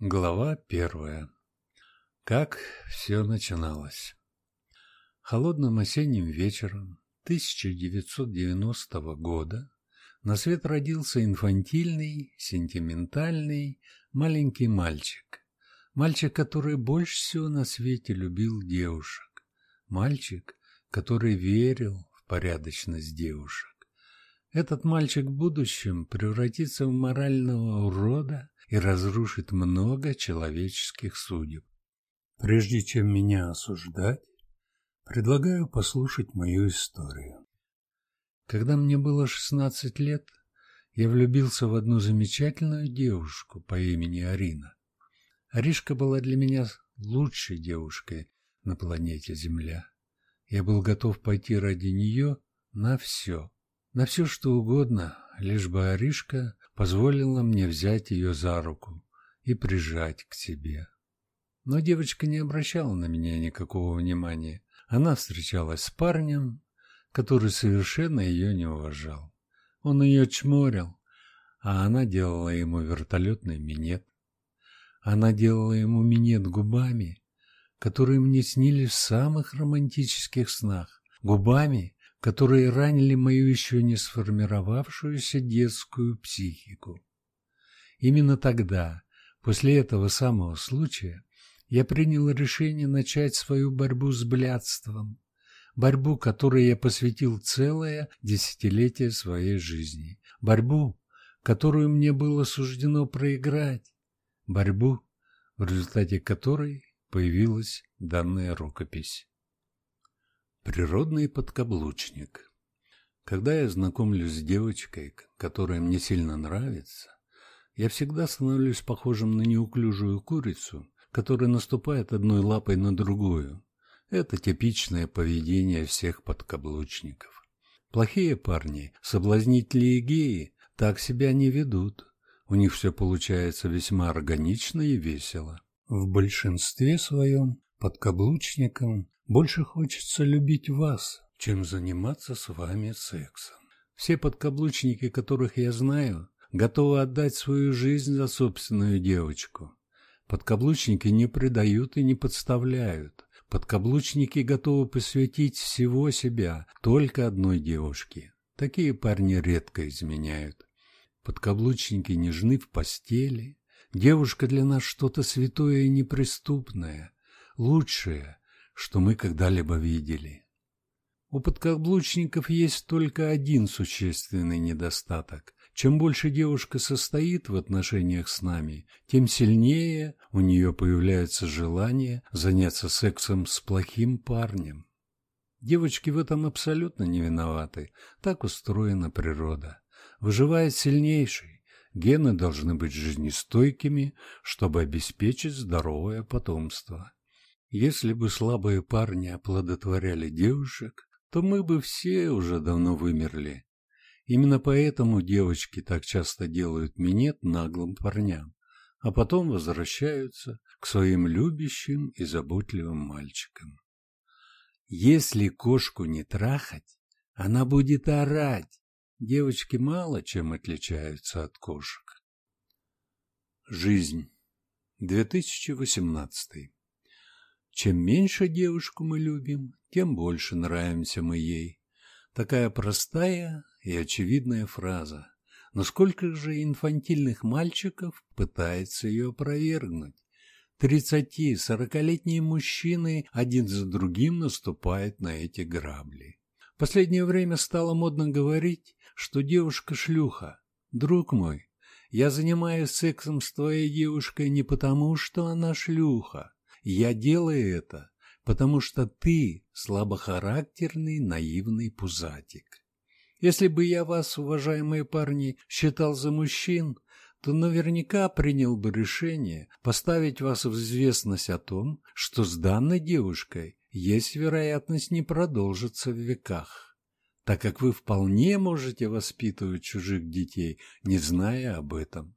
Глава первая. Как все начиналось. Холодным осенним вечером 1990 года на свет родился инфантильный, сентиментальный маленький мальчик. Мальчик, который больше всего на свете любил девушек. Мальчик, который верил в порядочность девушек. Этот мальчик в будущем превратится в морального урода и разрушит много человеческих судеб. Прежде чем меня осуждать, предлагаю послушать мою историю. Когда мне было 16 лет, я влюбился в одну замечательную девушку по имени Арина. Аришка была для меня лучшей девушкой на планете Земля. Я был готов пойти ради нее на все. На все, что угодно, лишь бы Аришка позволила мне взять ее за руку и прижать к себе. Но девочка не обращала на меня никакого внимания. Она встречалась с парнем, который совершенно ее не уважал. Он ее чморил, а она делала ему вертолетный минет. Она делала ему минет губами, которые мне снились в самых романтических снах, губами, которые ранили мою еще не сформировавшуюся детскую психику. Именно тогда, после этого самого случая, я принял решение начать свою борьбу с блядством, борьбу, которой я посвятил целое десятилетие своей жизни, борьбу, которую мне было суждено проиграть, борьбу, в результате которой появилась данная рукопись. Природный подкаблучник. Когда я знакомлюсь с девочкой, которая мне сильно нравится, я всегда становлюсь похожим на неуклюжую курицу, которая наступает одной лапой на другую. Это типичное поведение всех подкаблучников. Плохие парни, соблазнители и геи, так себя не ведут. У них все получается весьма органично и весело. В большинстве своем подкаблучникам больше хочется любить вас, чем заниматься с вами сексом. Все подкаблучники, которых я знаю, готовы отдать свою жизнь за собственную девочку. Подкаблучники не предают и не подставляют. Подкаблучники готовы посвятить всего себя только одной девушке. Такие парни редко изменяют. Подкаблучники нежны в постели. Девушка для нас что-то святое и неприступное. Лучшее, что мы когда-либо видели. У подкаблучников есть только один существенный недостаток. Чем больше девушка состоит в отношениях с нами, тем сильнее у нее появляется желание заняться сексом с плохим парнем. Девочки в этом абсолютно не виноваты. Так устроена природа. Выживает сильнейший. Гены должны быть жизнестойкими, чтобы обеспечить здоровое потомство. Если бы слабые парни оплодотворяли девушек, то мы бы все уже давно вымерли. Именно поэтому девочки так часто делают минет наглым парням, а потом возвращаются к своим любящим и заботливым мальчикам. Если кошку не трахать, она будет орать. Девочки мало чем отличаются от кошек. Жизнь. 2018 чем меньше девушку мы любим, тем больше нравимся мы ей. Такая простая и очевидная фраза. Но сколько же инфантильных мальчиков пытается ее опровергнуть? Тридцати, сорокалетние мужчины один за другим наступают на эти грабли. В последнее время стало модно говорить, что девушка шлюха. Друг мой, я занимаюсь сексом с твоей девушкой не потому, что она шлюха, я делаю это, потому что ты слабохарактерный, наивный пузатик. Если бы я вас, уважаемые парни, считал за мужчин, то наверняка принял бы решение поставить вас в известность о том, что с данной девушкой есть вероятность не продолжиться в веках, так как вы вполне можете воспитывать чужих детей, не зная об этом.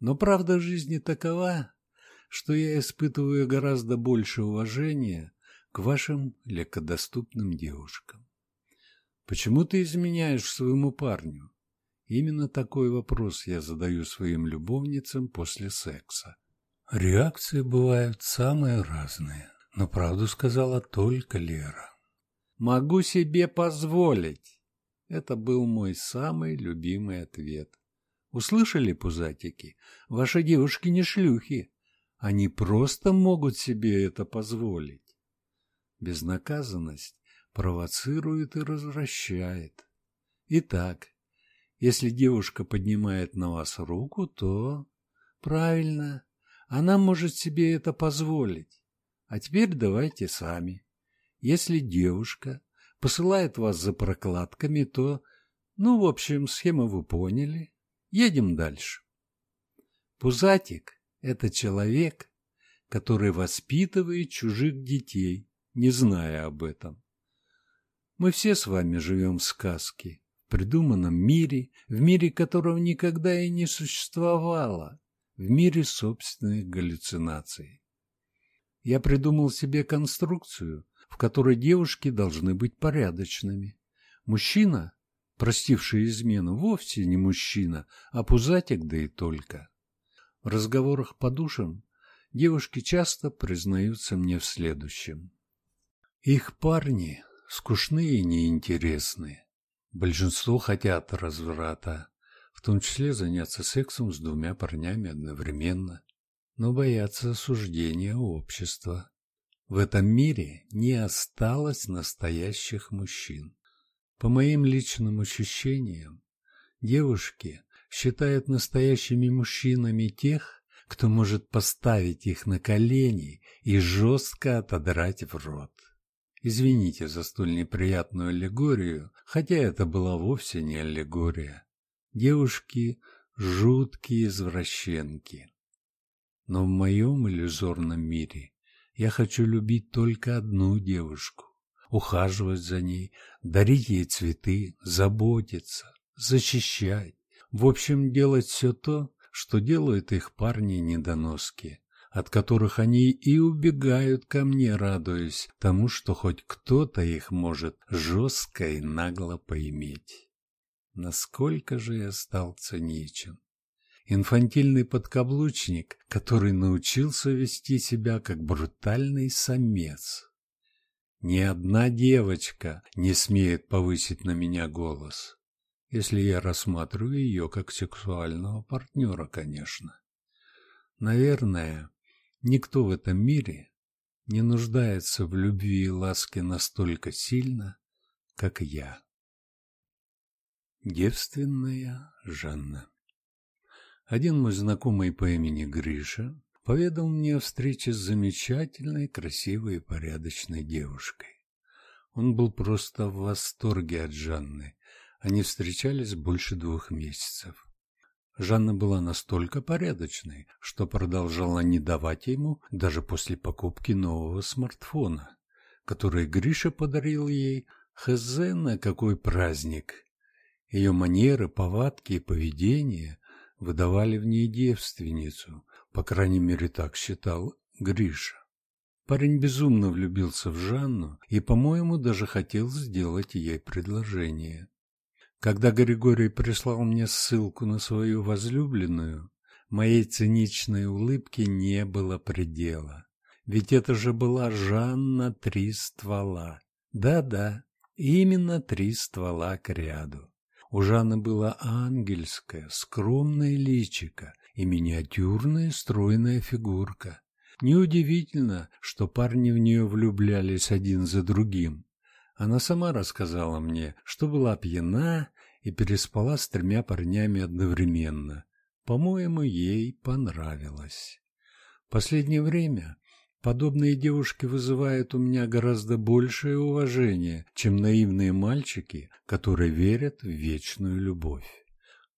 Но правда жизни такова, что я испытываю гораздо больше уважения к вашим легкодоступным девушкам. Почему ты изменяешь своему парню? Именно такой вопрос я задаю своим любовницам после секса. Реакции бывают самые разные, но правду сказала только Лера. «Могу себе позволить!» Это был мой самый любимый ответ. Услышали, пузатики? Ваши девушки не шлюхи. Они просто могут себе это позволить. Безнаказанность провоцирует и развращает. Итак, если девушка поднимает на вас руку, то... Правильно, она может себе это позволить. А теперь давайте сами. Если девушка посылает вас за прокладками, то... Ну, в общем, схему вы поняли. Едем дальше. Пузатик – это человек, который воспитывает чужих детей, не зная об этом. Мы все с вами живем в сказке, в придуманном мире, в мире которого никогда и не существовало, в мире собственных галлюцинаций. Я придумал себе конструкцию, в которой девушки должны быть порядочными. Мужчина простивший измену, вовсе не мужчина, а пузатик да и только. В разговорах по душам девушки часто признаются мне в следующем. Их парни скучные и неинтересные. Большинство хотят разврата, в том числе заняться сексом с двумя парнями одновременно, но боятся осуждения общества. В этом мире не осталось настоящих мужчин. По моим личным ощущениям, девушки считают настоящими мужчинами тех, кто может поставить их на колени и жестко отодрать в рот. Извините за столь неприятную аллегорию, хотя это была вовсе не аллегория. Девушки – жуткие извращенки. Но в моем иллюзорном мире я хочу любить только одну девушку ухаживать за ней, дарить ей цветы, заботиться, защищать. В общем, делать все то, что делают их парни-недоноски, от которых они и убегают ко мне, радуясь тому, что хоть кто-то их может жестко и нагло поиметь. Насколько же я стал циничен. Инфантильный подкаблучник, который научился вести себя как брутальный самец. Ни одна девочка не смеет повысить на меня голос, если я рассматриваю ее как сексуального партнера, конечно. Наверное, никто в этом мире не нуждается в любви и ласке настолько сильно, как я. Девственная Жанна Один мой знакомый по имени Гриша поведал мне о встрече с замечательной, красивой и порядочной девушкой. Он был просто в восторге от Жанны. Они встречались больше двух месяцев. Жанна была настолько порядочной, что продолжала не давать ему даже после покупки нового смартфона, который Гриша подарил ей хз на какой праздник. Ее манеры, повадки и поведение выдавали в ней девственницу, по крайней мере, так считал Гриша. Парень безумно влюбился в Жанну и, по-моему, даже хотел сделать ей предложение. Когда Григорий прислал мне ссылку на свою возлюбленную, моей циничной улыбке не было предела. Ведь это же была Жанна Три Ствола. Да-да, именно три ствола к ряду. У Жанны было ангельское, скромное личико и миниатюрная стройная фигурка. Неудивительно, что парни в нее влюблялись один за другим. Она сама рассказала мне, что была пьяна и переспала с тремя парнями одновременно. По-моему, ей понравилось. Последнее время подобные девушки вызывают у меня гораздо большее уважение, чем наивные мальчики, которые верят в вечную любовь.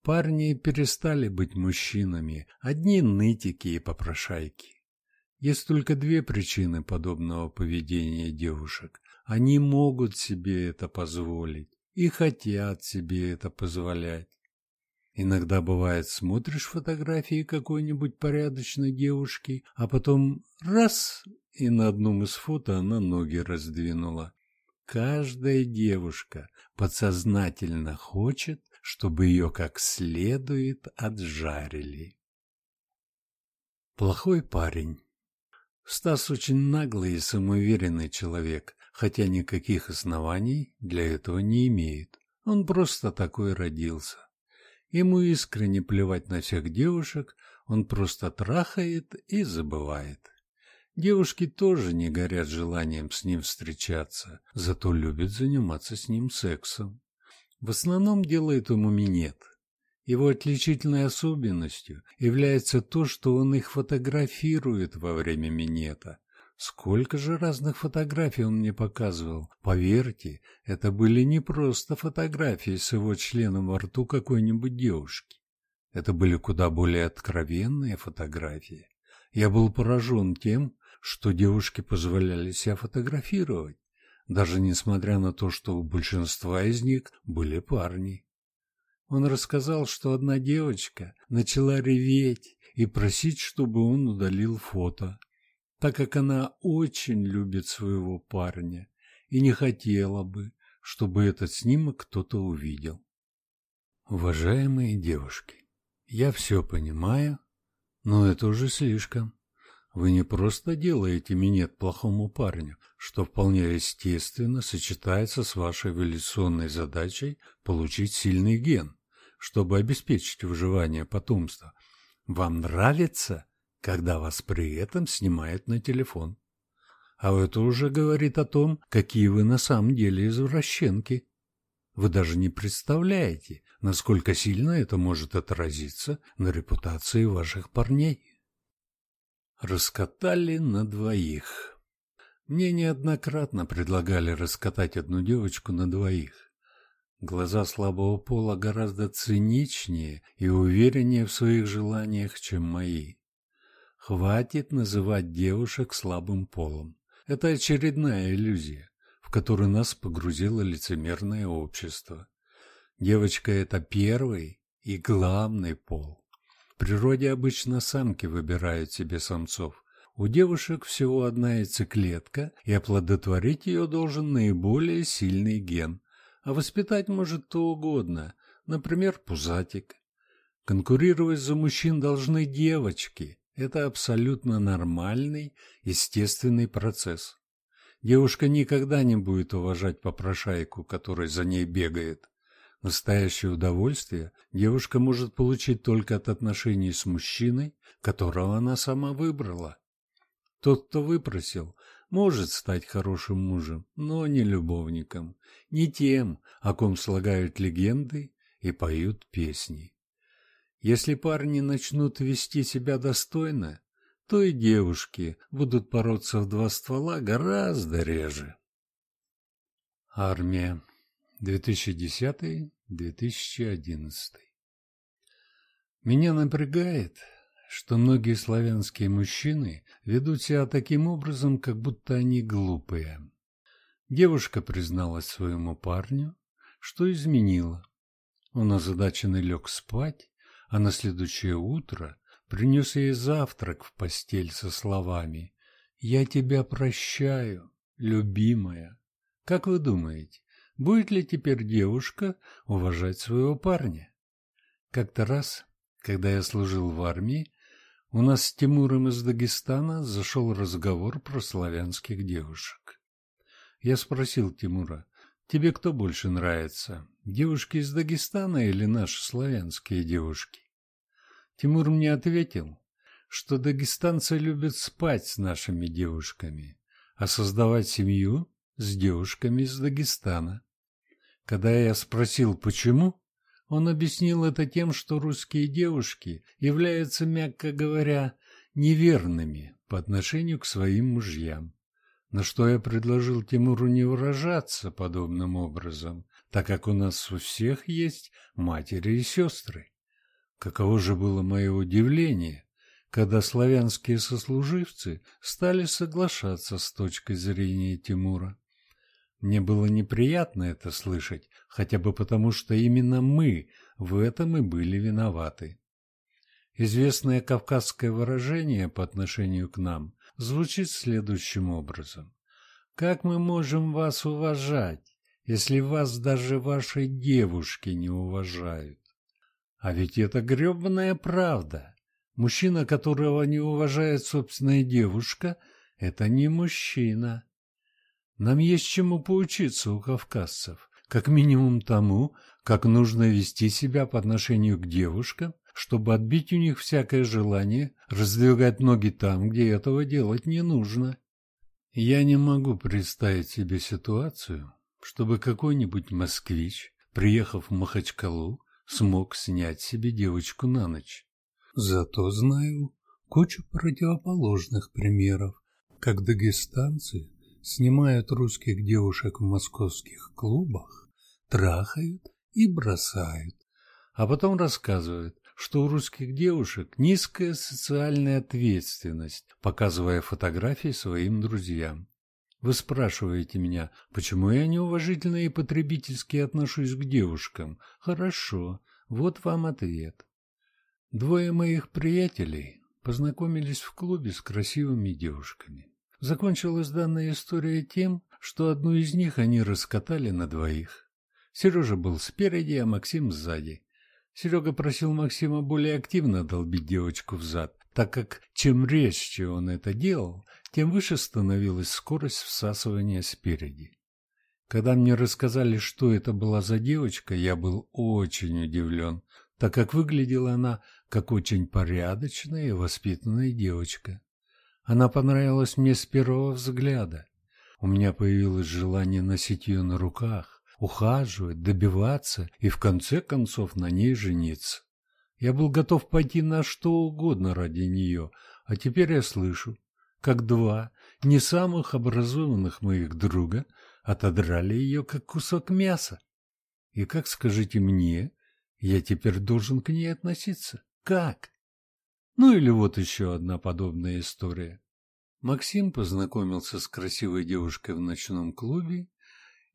Парни перестали быть мужчинами, одни нытики и попрошайки. Есть только две причины подобного поведения девушек. Они могут себе это позволить и хотят себе это позволять. Иногда бывает, смотришь фотографии какой-нибудь порядочной девушки, а потом раз, и на одном из фото она ноги раздвинула. Каждая девушка подсознательно хочет чтобы ее как следует отжарили. Плохой парень. Стас очень наглый и самоуверенный человек, хотя никаких оснований для этого не имеет. Он просто такой родился. Ему искренне плевать на всех девушек, он просто трахает и забывает. Девушки тоже не горят желанием с ним встречаться, зато любят заниматься с ним сексом. В основном делает ему минет – его отличительной особенностью является то, что он их фотографирует во время минета. Сколько же разных фотографий он мне показывал. Поверьте, это были не просто фотографии с его членом во рту какой-нибудь девушки. Это были куда более откровенные фотографии. Я был поражен тем, что девушки позволяли себя фотографировать, даже несмотря на то, что у большинства из них были парни. Он рассказал, что одна девочка начала реветь и просить, чтобы он удалил фото, так как она очень любит своего парня и не хотела бы, чтобы этот снимок кто-то увидел. Уважаемые девушки, я все понимаю, но это уже слишком. Вы не просто делаете минет плохому парню, что вполне естественно сочетается с вашей эволюционной задачей получить сильный ген чтобы обеспечить выживание потомства. Вам нравится, когда вас при этом снимают на телефон. А это уже говорит о том, какие вы на самом деле извращенки. Вы даже не представляете, насколько сильно это может отразиться на репутации ваших парней. Раскатали на двоих. Мне неоднократно предлагали раскатать одну девочку на двоих. Глаза слабого пола гораздо циничнее и увереннее в своих желаниях, чем мои. Хватит называть девушек слабым полом. Это очередная иллюзия, в которую нас погрузило лицемерное общество. Девочка – это первый и главный пол. В природе обычно самки выбирают себе самцов. У девушек всего одна яйцеклетка, и оплодотворить ее должен наиболее сильный ген – а воспитать может кто угодно, например, пузатик. Конкурировать за мужчин должны девочки. Это абсолютно нормальный, естественный процесс. Девушка никогда не будет уважать попрошайку, который за ней бегает. Настоящее удовольствие девушка может получить только от отношений с мужчиной, которого она сама выбрала. Тот, кто выпросил, может стать хорошим мужем, но не любовником, не тем, о ком слагают легенды и поют песни. Если парни начнут вести себя достойно, то и девушки будут бороться в два ствола гораздо реже. Армия. 2010-2011 Меня напрягает, что многие славянские мужчины ведут себя таким образом, как будто они глупые. Девушка призналась своему парню, что изменила. Он озадаченный лег спать, а на следующее утро принес ей завтрак в постель со словами «Я тебя прощаю, любимая». Как вы думаете, будет ли теперь девушка уважать своего парня? Как-то раз, когда я служил в армии, у нас с Тимуром из Дагестана зашел разговор про славянских девушек. Я спросил Тимура, тебе кто больше нравится, девушки из Дагестана или наши славянские девушки? Тимур мне ответил, что дагестанцы любят спать с нашими девушками, а создавать семью с девушками из Дагестана. Когда я спросил, почему, он объяснил это тем, что русские девушки являются, мягко говоря, неверными по отношению к своим мужьям. На что я предложил Тимуру не выражаться подобным образом, так как у нас у всех есть матери и сестры. Каково же было мое удивление, когда славянские сослуживцы стали соглашаться с точкой зрения Тимура. Мне было неприятно это слышать, хотя бы потому, что именно мы в этом и были виноваты. Известное кавказское выражение по отношению к нам звучит следующим образом. «Как мы можем вас уважать, если вас даже ваши девушки не уважают?» А ведь это гребаная правда. Мужчина, которого не уважает собственная девушка, это не мужчина. Нам есть чему поучиться у кавказцев, как минимум тому, как нужно вести себя по отношению к девушкам, чтобы отбить у них всякое желание раздвигать ноги там, где этого делать не нужно. Я не могу представить себе ситуацию, чтобы какой-нибудь москвич, приехав в Махачкалу, смог снять себе девочку на ночь. Зато знаю кучу противоположных примеров, как дагестанцы снимают русских девушек в московских клубах, трахают и бросают, а потом рассказывают, что у русских девушек низкая социальная ответственность, показывая фотографии своим друзьям. Вы спрашиваете меня, почему я неуважительно и потребительски отношусь к девушкам. Хорошо, вот вам ответ. Двое моих приятелей познакомились в клубе с красивыми девушками. Закончилась данная история тем, что одну из них они раскатали на двоих. Сережа был спереди, а Максим сзади. Серега просил Максима более активно долбить девочку в зад, так как чем резче он это делал, тем выше становилась скорость всасывания спереди. Когда мне рассказали, что это была за девочка, я был очень удивлен, так как выглядела она как очень порядочная и воспитанная девочка. Она понравилась мне с первого взгляда. У меня появилось желание носить ее на руках, ухаживать, добиваться и в конце концов на ней жениться. Я был готов пойти на что угодно ради нее, а теперь я слышу, как два не самых образованных моих друга отодрали ее, как кусок мяса. И как, скажите мне, я теперь должен к ней относиться? Как? Ну или вот еще одна подобная история. Максим познакомился с красивой девушкой в ночном клубе,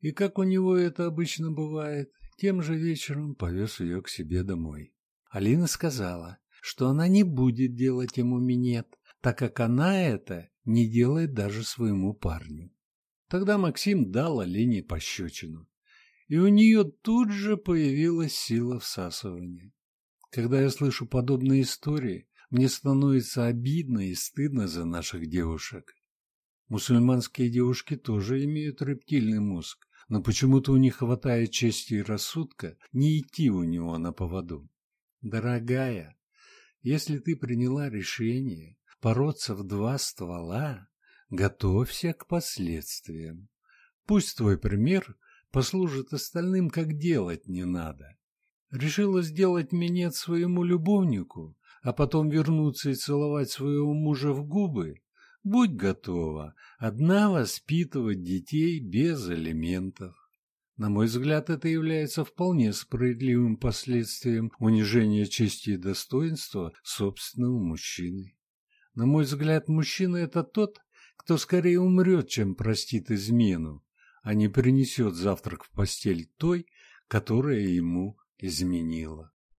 и, как у него это обычно бывает, тем же вечером повез ее к себе домой. Алина сказала, что она не будет делать ему минет, так как она это не делает даже своему парню. Тогда Максим дал Алине пощечину, и у нее тут же появилась сила всасывания. Когда я слышу подобные истории, мне становится обидно и стыдно за наших девушек. Мусульманские девушки тоже имеют рептильный мозг, но почему-то у них хватает чести и рассудка не идти у него на поводу. Дорогая, если ты приняла решение бороться в два ствола, готовься к последствиям. Пусть твой пример послужит остальным, как делать не надо решила сделать минет своему любовнику, а потом вернуться и целовать своего мужа в губы, будь готова одна воспитывать детей без элементов. На мой взгляд, это является вполне справедливым последствием унижения чести и достоинства собственного мужчины. На мой взгляд, мужчина – это тот, кто скорее умрет, чем простит измену, а не принесет завтрак в постель той, которая ему изменила.